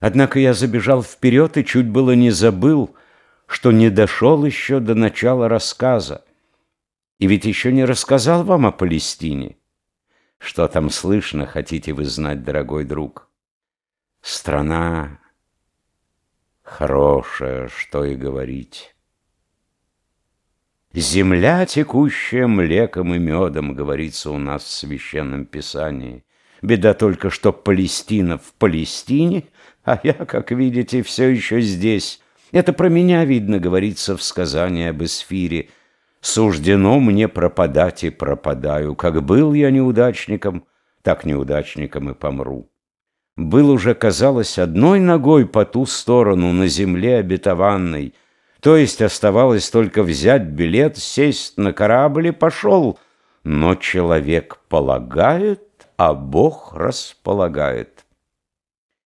Однако я забежал вперед и чуть было не забыл, что не дошел еще до начала рассказа. И ведь еще не рассказал вам о Палестине. Что там слышно, хотите вы знать, дорогой друг? Страна хорошая, что и говорить. Земля, текущая млеком и медом, говорится у нас в Священном Писании. Беда только, что Палестина в Палестине, а я, как видите, все еще здесь. Это про меня, видно, говорится в сказании об Эсфире. Суждено мне пропадать и пропадаю. Как был я неудачником, так неудачником и помру. Был уже, казалось, одной ногой по ту сторону, на земле обетованной. То есть оставалось только взять билет, сесть на корабль и пошел. Но человек полагает, а Бог располагает.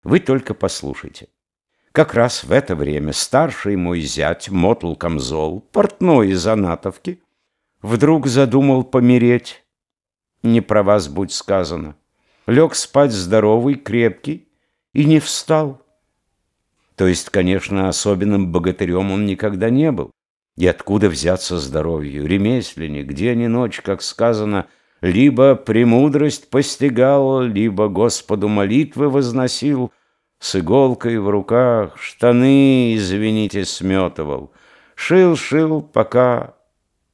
Вы только послушайте. Как раз в это время старший мой зять, Мотл Камзол, портной из Анатовки, вдруг задумал помереть. Не про вас будь сказано. Лег спать здоровый, крепкий и не встал. То есть, конечно, особенным богатырем он никогда не был. И откуда взяться здоровью? Ремесленник, день и ночь, как сказано, либо премудрость постигал, либо Господу молитвы возносил, с иголкой в руках, штаны, извините, сметывал. Шил-шил, пока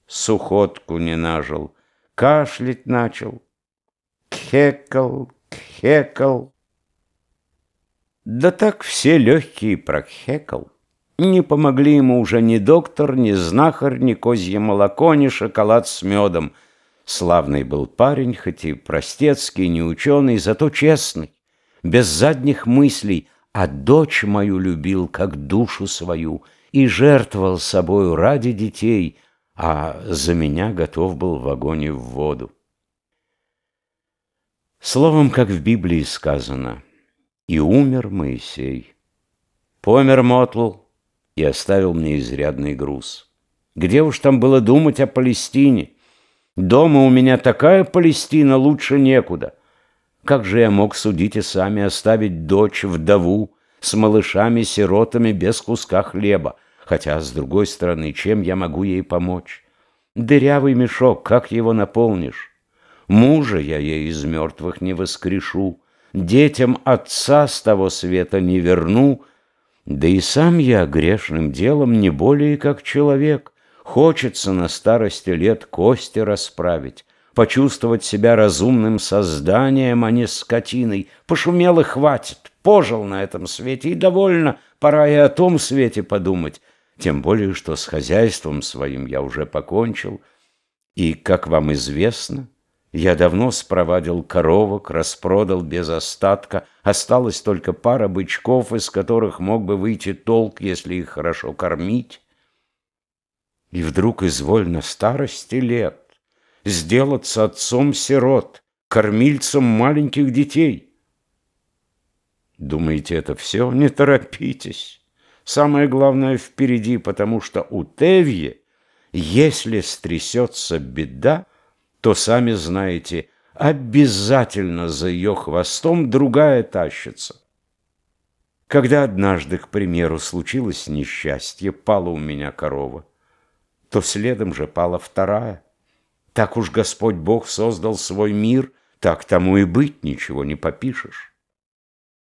сухотку не нажил. Кашлять начал. Кхекал, кхекал. Да так все легкие прокхекал. Не помогли ему уже ни доктор, ни знахарь, ни козье молоко, ни шоколад с медом. Славный был парень, хоть и простецкий, не ученый, зато честный без задних мыслей, а дочь мою любил, как душу свою, и жертвовал собою ради детей, а за меня готов был в огонь и в воду. Словом, как в Библии сказано, «И умер Моисей». Помер Мотл и оставил мне изрядный груз. Где уж там было думать о Палестине? Дома у меня такая Палестина, лучше некуда. Как же я мог, судить и сами, оставить дочь, вдову, с малышами-сиротами без куска хлеба? Хотя, с другой стороны, чем я могу ей помочь? Дырявый мешок, как его наполнишь? Мужа я ей из мертвых не воскрешу, детям отца с того света не верну, да и сам я грешным делом не более как человек. Хочется на старости лет кости расправить, почувствовать себя разумным созданием, а не скотиной. Пошумел и хватит, пожил на этом свете, и довольно, пора и о том свете подумать. Тем более, что с хозяйством своим я уже покончил. И, как вам известно, я давно спровадил коровок, распродал без остатка. Осталась только пара бычков, из которых мог бы выйти толк, если их хорошо кормить. И вдруг изволь на старости лет сделаться отцом-сирот, кормильцем маленьких детей. Думаете, это все? Не торопитесь. Самое главное впереди, потому что у Тевье, если стрясется беда, то, сами знаете, обязательно за ее хвостом другая тащится. Когда однажды, к примеру, случилось несчастье, пала у меня корова, то следом же пала вторая. Так уж Господь Бог создал свой мир, так тому и быть, ничего не попишешь.